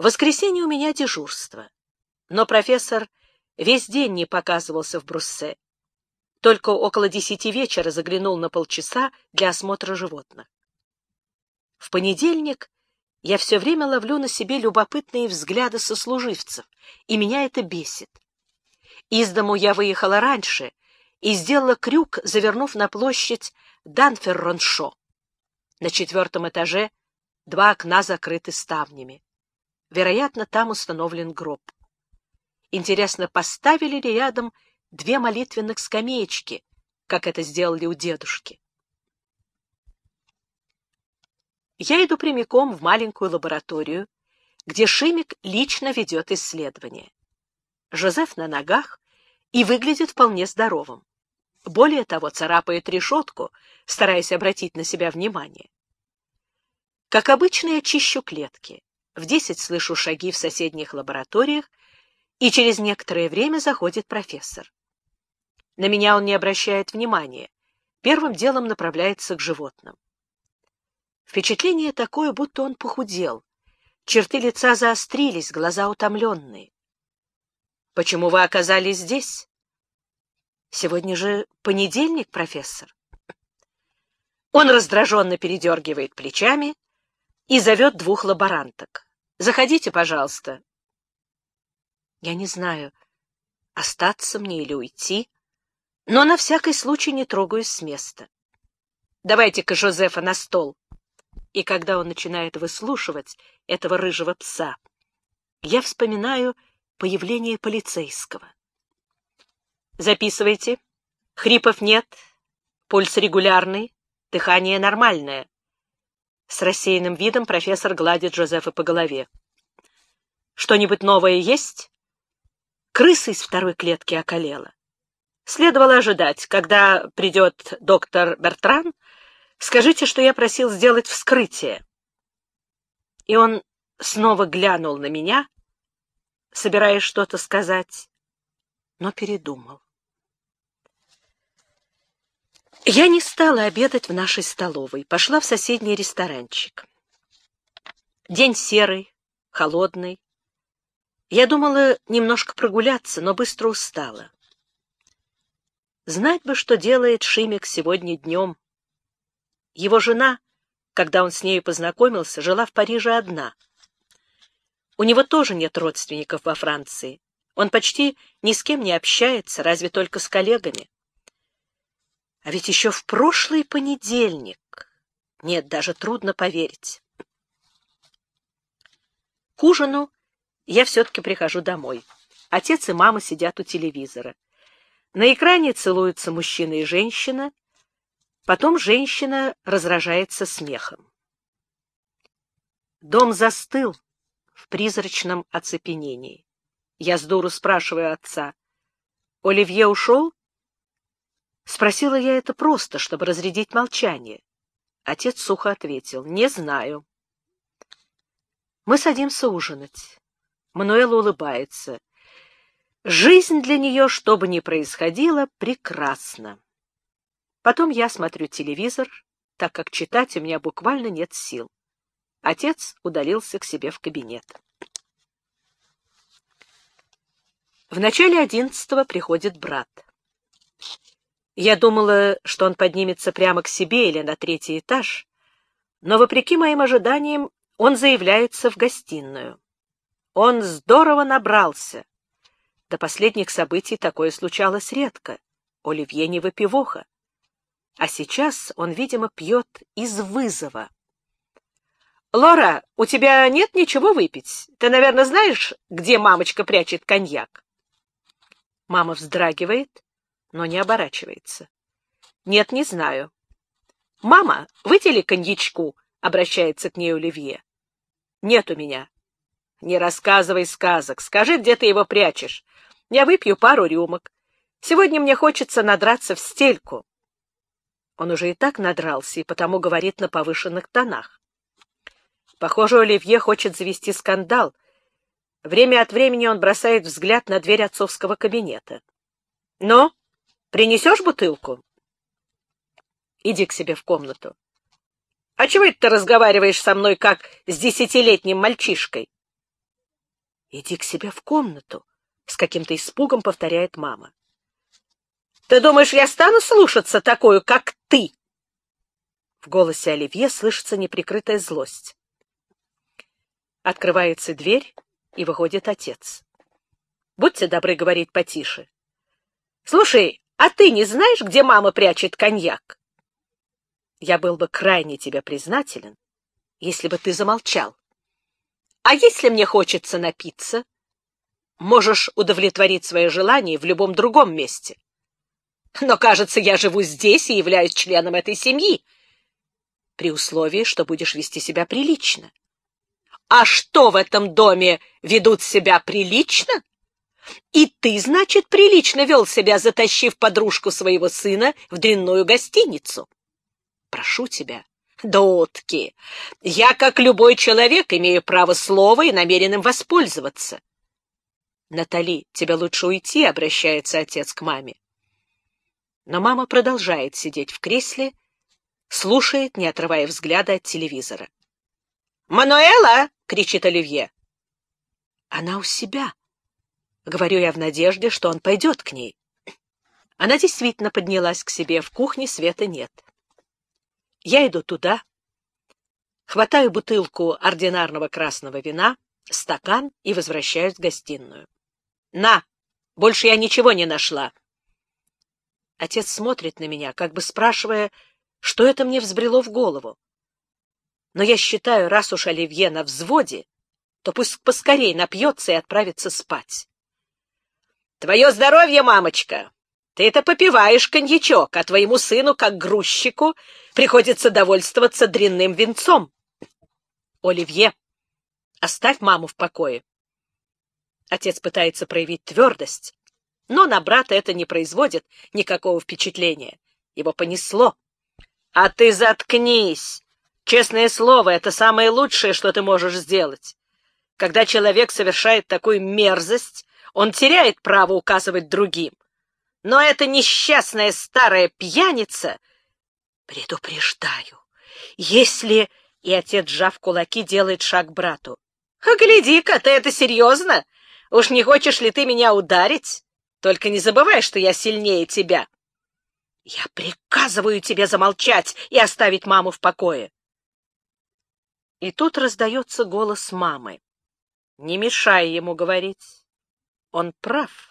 В воскресенье у меня дежурство, но профессор весь день не показывался в Бруссе. Только около десяти вечера заглянул на полчаса для осмотра животных. В понедельник я все время ловлю на себе любопытные взгляды сослуживцев, и меня это бесит. Из дому я выехала раньше и сделала крюк, завернув на площадь Данферроншо. На четвертом этаже два окна закрыты ставнями. Вероятно, там установлен гроб. Интересно, поставили ли рядом две молитвенных скамеечки, как это сделали у дедушки? Я иду прямиком в маленькую лабораторию, где Шимик лично ведет исследование. Жозеф на ногах и выглядит вполне здоровым. Более того, царапает решетку, стараясь обратить на себя внимание. Как обычно, я чищу клетки. В десять слышу шаги в соседних лабораториях, и через некоторое время заходит профессор. На меня он не обращает внимания. Первым делом направляется к животным. Впечатление такое, будто он похудел. Черты лица заострились, глаза утомленные. «Почему вы оказались здесь?» «Сегодня же понедельник, профессор». Он раздраженно передергивает плечами и зовет двух лаборанток. «Заходите, пожалуйста». Я не знаю, остаться мне или уйти, но на всякий случай не трогаюсь с места. «Давайте-ка Жозефа на стол», и когда он начинает выслушивать этого рыжего пса, я вспоминаю появление полицейского. Записывайте. Хрипов нет, пульс регулярный, дыхание нормальное. С рассеянным видом профессор гладит Джозефа по голове. Что-нибудь новое есть? Крыса из второй клетки околела. Следовало ожидать, когда придет доктор Бертран, Скажите, что я просил сделать вскрытие. И он снова глянул на меня, собираясь что-то сказать, но передумал. Я не стала обедать в нашей столовой, пошла в соседний ресторанчик. День серый, холодный. Я думала немножко прогуляться, но быстро устала. Знать бы, что делает Шимик сегодня днем, его жена, когда он с нею познакомился, жила в Париже одна. У него тоже нет родственников во Франции. Он почти ни с кем не общается, разве только с коллегами. А ведь еще в прошлый понедельник... Нет, даже трудно поверить. К ужину я все-таки прихожу домой. Отец и мама сидят у телевизора. На экране целуются мужчина и женщина, Потом женщина разражается смехом. Дом застыл в призрачном оцепенении. Я с дуру спрашиваю отца. «Оливье ушел?» Спросила я это просто, чтобы разрядить молчание. Отец сухо ответил. «Не знаю». Мы садимся ужинать. Мануэла улыбается. Жизнь для нее, что бы ни происходило, прекрасна. Потом я смотрю телевизор, так как читать у меня буквально нет сил. Отец удалился к себе в кабинет. В начале одиннадцатого приходит брат. Я думала, что он поднимется прямо к себе или на третий этаж, но, вопреки моим ожиданиям, он заявляется в гостиную. Он здорово набрался. До последних событий такое случалось редко. Оливье не выпивоха а сейчас он, видимо, пьет из вызова. «Лора, у тебя нет ничего выпить? Ты, наверное, знаешь, где мамочка прячет коньяк?» Мама вздрагивает, но не оборачивается. «Нет, не знаю». «Мама, вытели коньячку?» — обращается к ней Оливье. «Нет у меня». «Не рассказывай сказок. Скажи, где ты его прячешь. Я выпью пару рюмок. Сегодня мне хочется надраться в стельку». Он уже и так надрался и потому говорит на повышенных тонах. Похоже, Оливье хочет завести скандал. Время от времени он бросает взгляд на дверь отцовского кабинета. — Ну, принесешь бутылку? — Иди к себе в комнату. — А чего это ты разговариваешь со мной, как с десятилетним мальчишкой? Иди к себе в комнату, — с каким-то испугом повторяет мама. Ты думаешь, я стану слушаться такую, как ты? В голосе Оливье слышится неприкрытая злость. Открывается дверь, и выходит отец. Будьте добры говорить потише. Слушай, а ты не знаешь, где мама прячет коньяк? Я был бы крайне тебе признателен, если бы ты замолчал. А если мне хочется напиться? Можешь удовлетворить свое желание в любом другом месте. Но, кажется, я живу здесь и являюсь членом этой семьи, при условии, что будешь вести себя прилично. А что в этом доме ведут себя прилично? И ты, значит, прилично вел себя, затащив подружку своего сына в дрянную гостиницу. Прошу тебя, Дотки, я, как любой человек, имею право слова и намерен им воспользоваться. Натали, тебе лучше уйти, обращается отец к маме. Но мама продолжает сидеть в кресле, слушает, не отрывая взгляда от телевизора. «Мануэла!» — кричит Оливье. «Она у себя», — говорю я в надежде, что он пойдет к ней. Она действительно поднялась к себе, в кухне света нет. Я иду туда, хватаю бутылку ординарного красного вина, стакан и возвращаюсь в гостиную. «На! Больше я ничего не нашла!» Отец смотрит на меня, как бы спрашивая, что это мне взбрело в голову. Но я считаю, раз уж Оливье на взводе, то пусть поскорей напьется и отправится спать. «Твое здоровье, мамочка! Ты это попиваешь коньячок, а твоему сыну, как грузчику, приходится довольствоваться дрянным венцом. Оливье, оставь маму в покое. Отец пытается проявить твердость, но на брата это не производит никакого впечатления. Его понесло. А ты заткнись! Честное слово, это самое лучшее, что ты можешь сделать. Когда человек совершает такую мерзость, он теряет право указывать другим. Но эта несчастная старая пьяница... Предупреждаю, если... И отец, сжав кулаки, делает шаг брату. «А гляди-ка, ты это серьезно? Уж не хочешь ли ты меня ударить? Только не забывай, что я сильнее тебя». «Я приказываю тебе замолчать и оставить маму в покое». И тут раздается голос мамы. «Не мешай ему говорить. Он прав».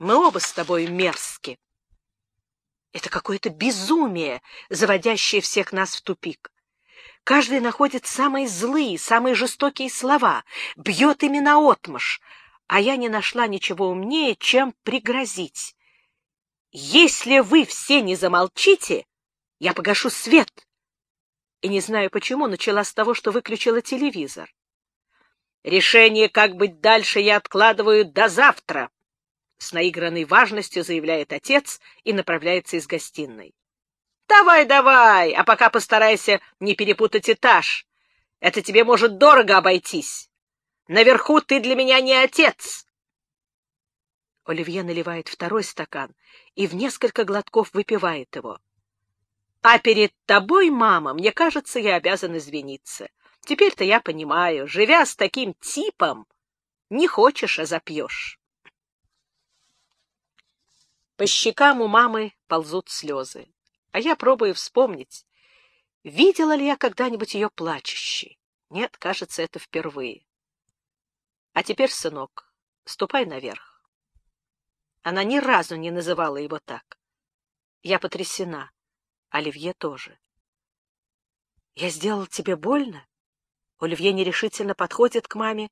Мы оба с тобой мерзки. Это какое-то безумие, заводящее всех нас в тупик. Каждый находит самые злые, самые жестокие слова, бьет ими наотмашь, а я не нашла ничего умнее, чем пригрозить. Если вы все не замолчите, я погашу свет. И не знаю почему, начала с того, что выключила телевизор. Решение, как быть дальше, я откладываю до завтра. С наигранной важностью заявляет отец и направляется из гостиной. «Давай, давай, а пока постарайся не перепутать этаж. Это тебе может дорого обойтись. Наверху ты для меня не отец». Оливье наливает второй стакан и в несколько глотков выпивает его. «А перед тобой, мама, мне кажется, я обязан извиниться. Теперь-то я понимаю, живя с таким типом, не хочешь, а запьешь». По щекам у мамы ползут слезы, а я пробую вспомнить, видела ли я когда-нибудь ее плачущей. Нет, кажется, это впервые. А теперь, сынок, ступай наверх. Она ни разу не называла его так. Я потрясена. Оливье тоже. Я сделал тебе больно? Оливье нерешительно подходит к маме,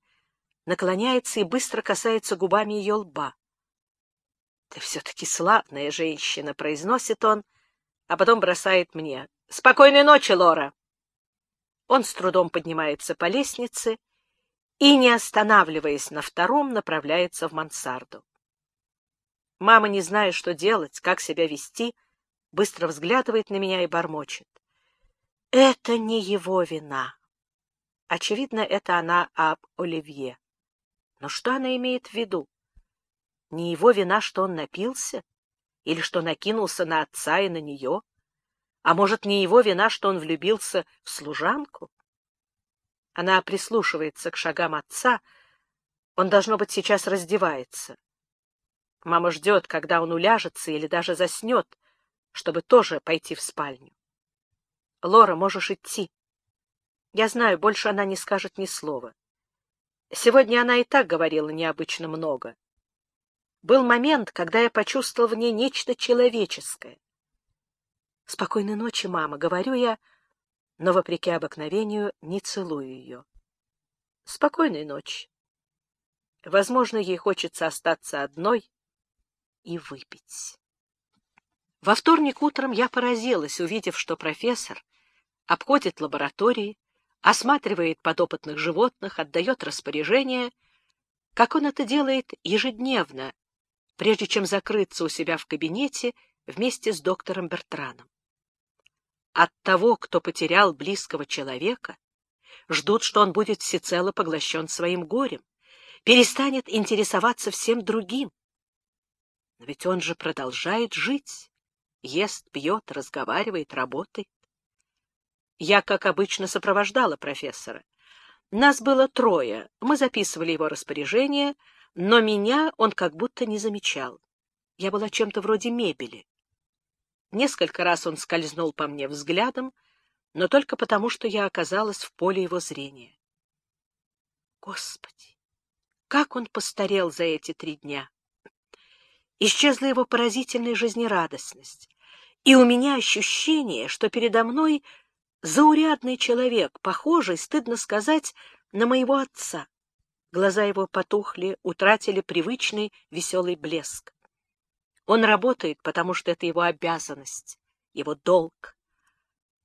наклоняется и быстро касается губами ее лба. — Ты все-таки славная женщина, — произносит он, а потом бросает мне. — Спокойной ночи, Лора! Он с трудом поднимается по лестнице и, не останавливаясь на втором, направляется в мансарду. Мама, не зная, что делать, как себя вести, быстро взглядывает на меня и бормочет. Это не его вина. Очевидно, это она об Оливье. Но что она имеет в виду? Не его вина, что он напился? Или что накинулся на отца и на нее? А может, не его вина, что он влюбился в служанку? Она прислушивается к шагам отца, Он, должно быть, сейчас раздевается. Мама ждет, когда он уляжется или даже заснет, чтобы тоже пойти в спальню. Лора, можешь идти. Я знаю, больше она не скажет ни слова. Сегодня она и так говорила необычно много. Был момент, когда я почувствовал в ней нечто человеческое. «Спокойной ночи, мама», — говорю я, но, вопреки обыкновению, не целую ее. «Спокойной ночи». Возможно, ей хочется остаться одной и выпить. Во вторник утром я поразилась, увидев, что профессор обходит лаборатории, осматривает подопытных животных, отдает распоряжения, как он это делает ежедневно, прежде чем закрыться у себя в кабинете вместе с доктором Бертраном. От того, кто потерял близкого человека, ждут, что он будет всецело поглощен своим горем, перестанет интересоваться всем другим. Но ведь он же продолжает жить, ест, пьет, разговаривает, работает. Я, как обычно, сопровождала профессора. Нас было трое, мы записывали его распоряжение, но меня он как будто не замечал. Я была чем-то вроде мебели. Несколько раз он скользнул по мне взглядом, но только потому, что я оказалась в поле его зрения. Господи, как он постарел за эти три дня! Исчезла его поразительная жизнерадостность, и у меня ощущение, что передо мной Заурядный человек, похожий, стыдно сказать, на моего отца. Глаза его потухли, утратили привычный веселый блеск. Он работает, потому что это его обязанность, его долг.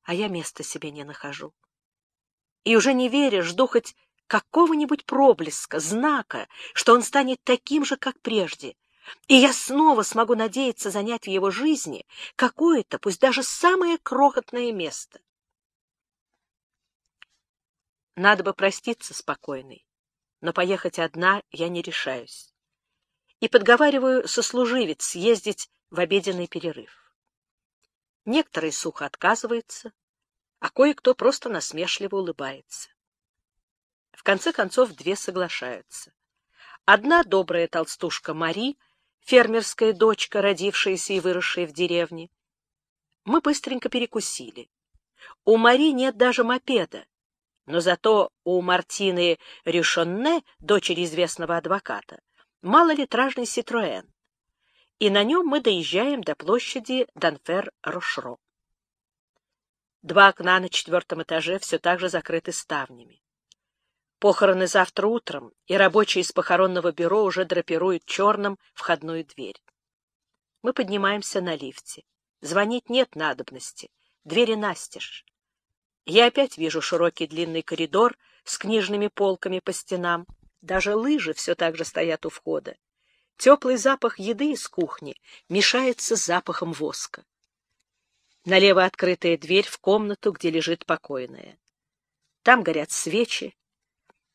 А я места себе не нахожу. И уже не веря, жду хоть какого-нибудь проблеска, знака, что он станет таким же, как прежде, и я снова смогу надеяться занять в его жизни какое-то, пусть даже самое крохотное место. Надо бы проститься спокойной, но поехать одна я не решаюсь. И подговариваю сослуживец съездить в обеденный перерыв. Некоторые сухо отказываются, а кое-кто просто насмешливо улыбается. В конце концов, две соглашаются. Одна добрая толстушка Мари, фермерская дочка, родившаяся и выросшая в деревне. Мы быстренько перекусили. У Мари нет даже мопеда, но зато у Мартины Рюшонне, дочери известного адвоката, малолитражный Ситроэн, и на нем мы доезжаем до площади Данфер-Рошро. Два окна на четвертом этаже все так же закрыты ставнями. Похороны завтра утром, и рабочие из похоронного бюро уже драпируют черным входную дверь. Мы поднимаемся на лифте. Звонить нет надобности. Двери настежь. Я опять вижу широкий длинный коридор с книжными полками по стенам. Даже лыжи все так же стоят у входа. Теплый запах еды из кухни мешается с запахом воска. Налево открытая дверь в комнату, где лежит покойная. Там горят свечи.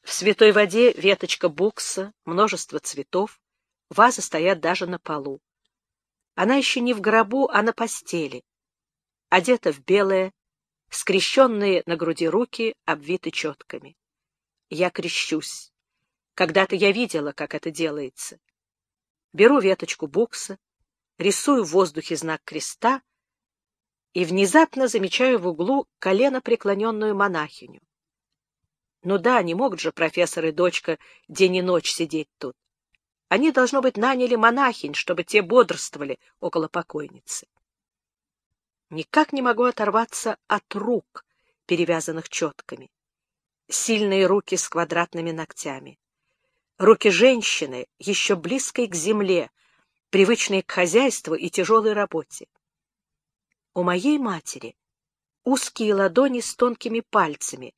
В святой воде веточка букса, множество цветов. Вазы стоят даже на полу. Она еще не в гробу, а на постели. Одета в белое, скрещенные на груди руки обвиты четками. Я крещусь. Когда-то я видела, как это делается. Беру веточку букса, рисую в воздухе знак креста и внезапно замечаю в углу колено преклоненную монахиню. Ну да, не могут же профессор и дочка день и ночь сидеть тут. Они, должно быть, наняли монахинь, чтобы те бодрствовали около покойницы. Никак не могу оторваться от рук, перевязанных четками. Сильные руки с квадратными ногтями. Руки женщины, еще близкой к земле, привычной к хозяйству и тяжелой работе. У моей матери узкие ладони с тонкими пальцами,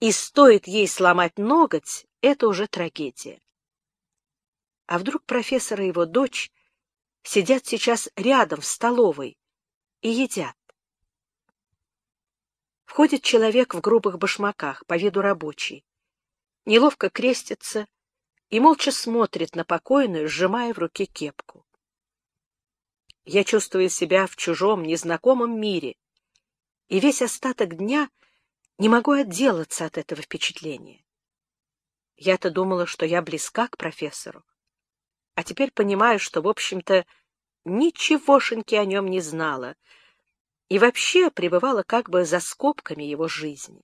и стоит ей сломать ноготь, это уже трагедия. А вдруг профессор и его дочь сидят сейчас рядом в столовой, и едят. Входит человек в грубых башмаках, по виду рабочий. Неловко крестится и молча смотрит на покойную, сжимая в руке кепку. Я чувствую себя в чужом, незнакомом мире, и весь остаток дня не могу отделаться от этого впечатления. Я-то думала, что я близка к профессору. А теперь понимаю, что, в общем-то, ничегошеньки о нем не знала и вообще пребывала как бы за скобками его жизни.